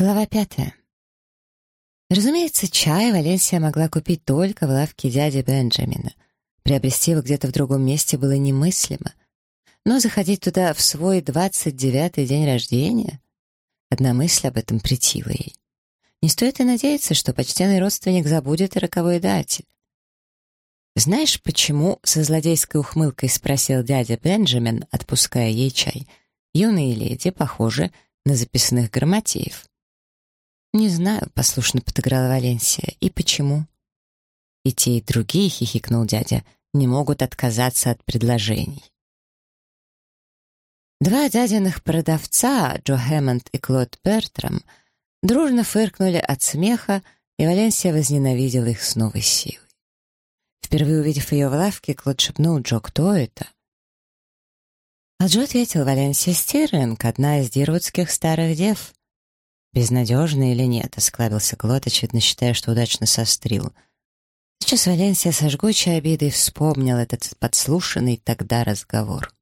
Глава пятая. Разумеется, чай Валенсия могла купить только в лавке дяди Бенджамина. Приобрести его где-то в другом месте было немыслимо. Но заходить туда в свой двадцать девятый день рождения... Одна мысль об этом претила ей. Не стоит и надеяться, что почтенный родственник забудет о роковой дате. «Знаешь, почему?» — со злодейской ухмылкой спросил дядя Бенджамин, отпуская ей чай. «Юные леди похожи на записных грамотеев». «Не знаю», — послушно подыграла Валенсия. «И почему?» «И те, и другие», — хихикнул дядя, — «не могут отказаться от предложений». Два дядиных продавца, Джо Хэммонд и Клод Бертрам, дружно фыркнули от смеха, и Валенсия возненавидела их с новой силой. Впервые увидев ее в лавке, Клод шепнул Джо, кто это? А Джо ответил, Валенсия Стирлинг, одна из дирвудских старых дев. «Безнадежно или нет?» — осклабился Клод, очевидно считая, что удачно сострил. Сейчас Валенсия со жгучей обидой вспомнил этот подслушанный тогда разговор.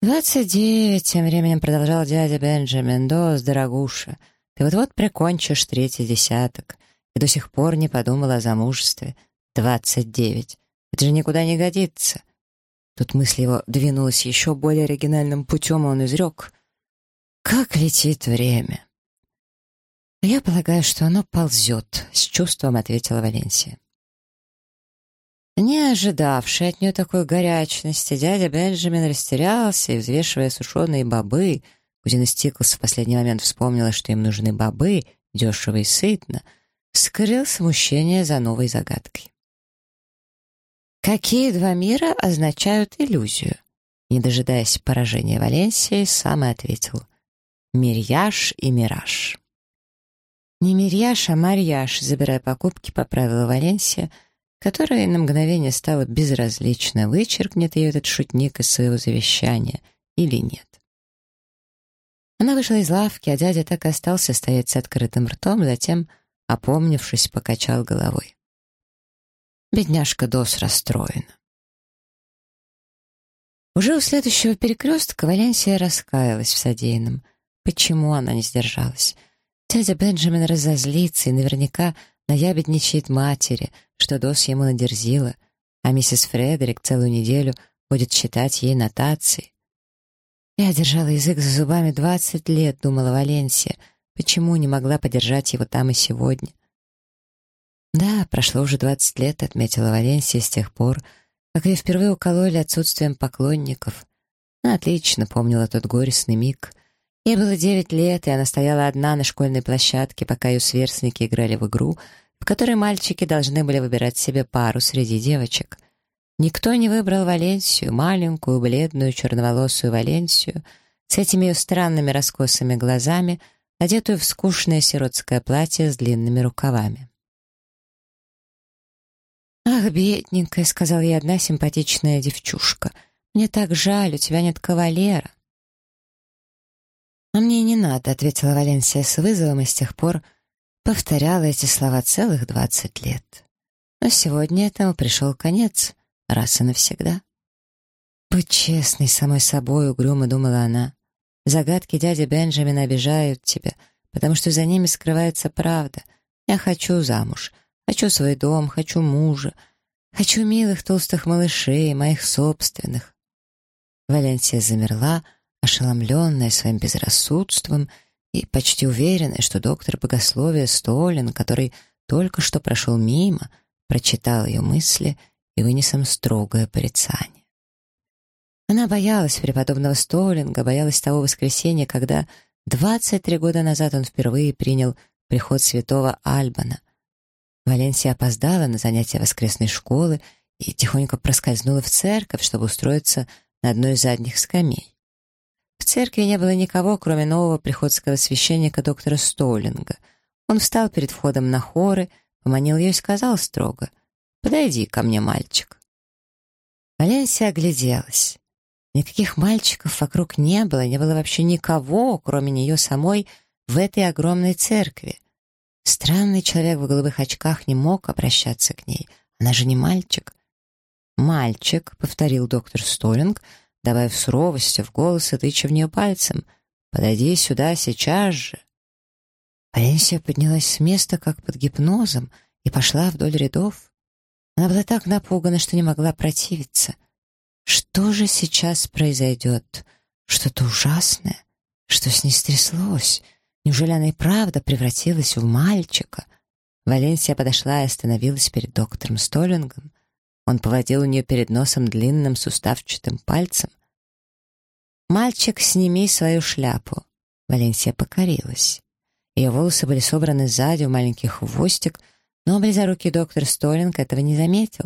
«Двадцать девять», — тем временем продолжал дядя Бенджамин, «дос, дорогуша, ты вот-вот прикончишь третий десяток и до сих пор не подумал о замужестве. Двадцать девять. Это же никуда не годится». Тут мысль его двинулась еще более оригинальным путем, и он изрек. Как летит время!» «Я полагаю, что оно ползет», — с чувством ответила Валенсия. Не ожидавший от нее такой горячности, дядя Бенджамин растерялся и, взвешивая сушеные бобы, кузина Стиклс в последний момент вспомнила, что им нужны бобы, дешево и сытно, скрыл смущение за новой загадкой. Какие два мира означают иллюзию? Не дожидаясь поражения Валенсии, сам и ответил. Мирьяж и Мираж. Не Мирьяж, а Марьяж, забирая покупки, поправила Валенсия, которая на мгновение стала безразлично, вычеркнет ее этот шутник из своего завещания или нет. Она вышла из лавки, а дядя так и остался стоять с открытым ртом, затем, опомнившись, покачал головой. Бедняжка Дос расстроена. Уже у следующего перекрестка Валенсия раскаялась в содеянном. Почему она не сдержалась? Дядя Бенджамин разозлится и наверняка наябедничает матери, что Дос ему надерзила, а миссис Фредерик целую неделю будет читать ей нотации. Я держала язык за зубами двадцать лет, думала Валенсия. Почему не могла подержать его там и сегодня? Да, прошло уже двадцать лет, отметила Валенсия с тех пор, как ее впервые укололи отсутствием поклонников. Она отлично помнила тот горестный миг — Ей было девять лет, и она стояла одна на школьной площадке, пока ее сверстники играли в игру, в которой мальчики должны были выбирать себе пару среди девочек. Никто не выбрал Валенсию, маленькую, бледную, черноволосую Валенсию, с этими ее странными раскосыми глазами, одетую в скучное сиротское платье с длинными рукавами. «Ах, бедненькая», — сказала ей одна симпатичная девчушка, — «мне так жаль, у тебя нет кавалера». «А мне не надо», — ответила Валенсия с вызовом и с тех пор повторяла эти слова целых двадцать лет. Но сегодня этому пришел конец, раз и навсегда. «Будь честной самой собой», — угрюмо думала она. «Загадки дяди Бенджамина обижают тебя, потому что за ними скрывается правда. Я хочу замуж, хочу свой дом, хочу мужа, хочу милых толстых малышей, моих собственных». Валенсия замерла, — ошеломленная своим безрассудством и почти уверенная, что доктор богословия Столин, который только что прошел мимо, прочитал ее мысли и вынес им строгое порицание. Она боялась преподобного Столинга, боялась того воскресенья, когда 23 года назад он впервые принял приход святого Альбана. Валенсия опоздала на занятия воскресной школы и тихонько проскользнула в церковь, чтобы устроиться на одной из задних скамей. В церкви не было никого, кроме нового приходского священника доктора Столинга. Он встал перед входом на хоры, поманил ее и сказал строго, «Подойди ко мне, мальчик». Валенсия огляделась. Никаких мальчиков вокруг не было, не было вообще никого, кроме нее самой, в этой огромной церкви. Странный человек в голубых очках не мог обращаться к ней. Она же не мальчик. «Мальчик», — повторил доктор Столинг, — добавив суровости в голос и тыча в нее пальцем. «Подойди сюда сейчас же!» Валенсия поднялась с места, как под гипнозом, и пошла вдоль рядов. Она была так напугана, что не могла противиться. Что же сейчас произойдет? Что-то ужасное? Что с ней стряслось? Неужели она и правда превратилась в мальчика? Валенсия подошла и остановилась перед доктором Столлингом. Он поводил у нее перед носом длинным суставчатым пальцем. «Мальчик, сними свою шляпу». Валенсия покорилась. Ее волосы были собраны сзади в маленький хвостик, но близорукий доктор Столлинг этого не заметил.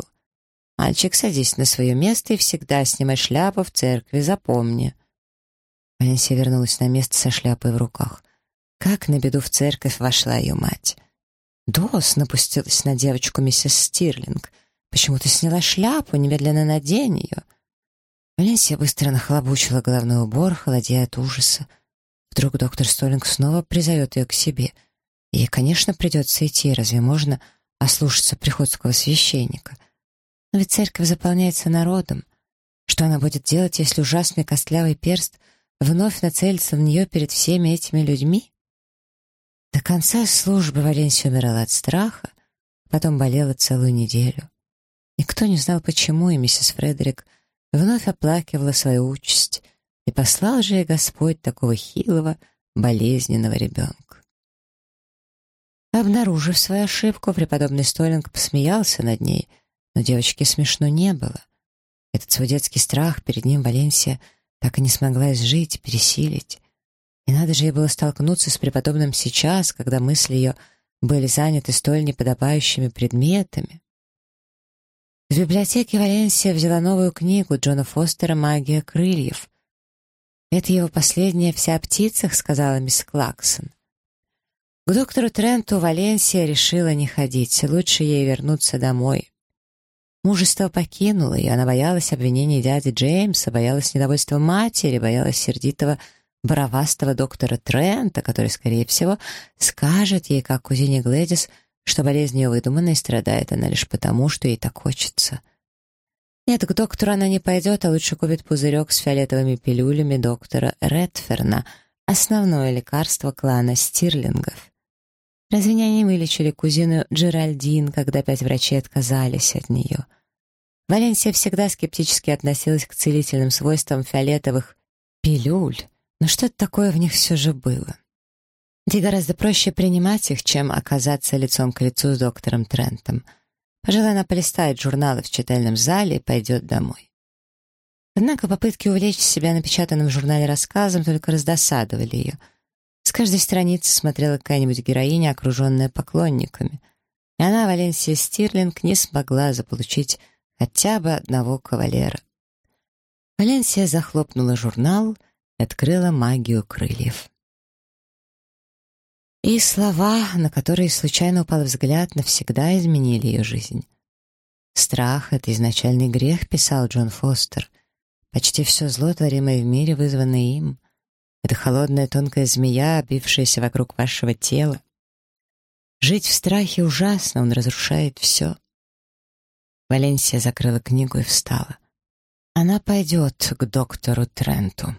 «Мальчик, садись на свое место и всегда снимай шляпу в церкви, запомни». Валенсия вернулась на место со шляпой в руках. Как на беду в церковь вошла ее мать. Дос напустилась на девочку миссис Стирлинг. «Почему ты сняла шляпу? Немедленно надень ее!» Валенсия быстро нахлобучила головной убор, холодея от ужаса. Вдруг доктор Столлинг снова призовет ее к себе. Ей, конечно, придется идти, разве можно ослушаться приходского священника? Но ведь церковь заполняется народом. Что она будет делать, если ужасный костлявый перст вновь нацелится в нее перед всеми этими людьми? До конца службы Валенсия умирала от страха, потом болела целую неделю. Никто не знал, почему, и миссис Фредерик вновь оплакивала свою участь, и послал же ей Господь такого хилого, болезненного ребенка. Обнаружив свою ошибку, преподобный Столинг посмеялся над ней, но девочке смешно не было. Этот свой детский страх перед ним Валенсия так и не смогла изжить, пересилить. И надо же ей было столкнуться с преподобным сейчас, когда мысли ее были заняты столь неподобающими предметами. В библиотеке Валенсия взяла новую книгу Джона Фостера «Магия крыльев». «Это его последняя вся о птицах», — сказала мисс Клаксон. К доктору Тренту Валенсия решила не ходить, лучше ей вернуться домой. Мужество покинуло ее, она боялась обвинений дяди Джеймса, боялась недовольства матери, боялась сердитого бравастого доктора Трента, который, скорее всего, скажет ей, как кузине Глэдис, что болезнь ее выдуманная и страдает она лишь потому, что ей так хочется. Нет, к доктору она не пойдет, а лучше купит пузырек с фиолетовыми пилюлями доктора Редферна, основное лекарство клана Стирлингов. Разве не они вылечили кузину Джеральдин, когда пять врачей отказались от нее? Валенсия всегда скептически относилась к целительным свойствам фиолетовых пилюль, но что-то такое в них все же было. Ведь гораздо проще принимать их, чем оказаться лицом к лицу с доктором Трентом. Пожалуй, она полистает журналы в читальном зале и пойдет домой. Однако попытки увлечь себя напечатанным в журнале рассказом только раздосадовали ее. С каждой страницы смотрела какая-нибудь героиня, окруженная поклонниками. И она, Валенсия Стирлинг, не смогла заполучить хотя бы одного кавалера. Валенсия захлопнула журнал — открыла магию крыльев. И слова, на которые случайно упал взгляд, навсегда изменили ее жизнь. «Страх — это изначальный грех», — писал Джон Фостер. «Почти все зло, творимое в мире, вызвано им. Это холодная тонкая змея, обвившаяся вокруг вашего тела. Жить в страхе ужасно, он разрушает все». Валенсия закрыла книгу и встала. Она пойдет к доктору Тренту.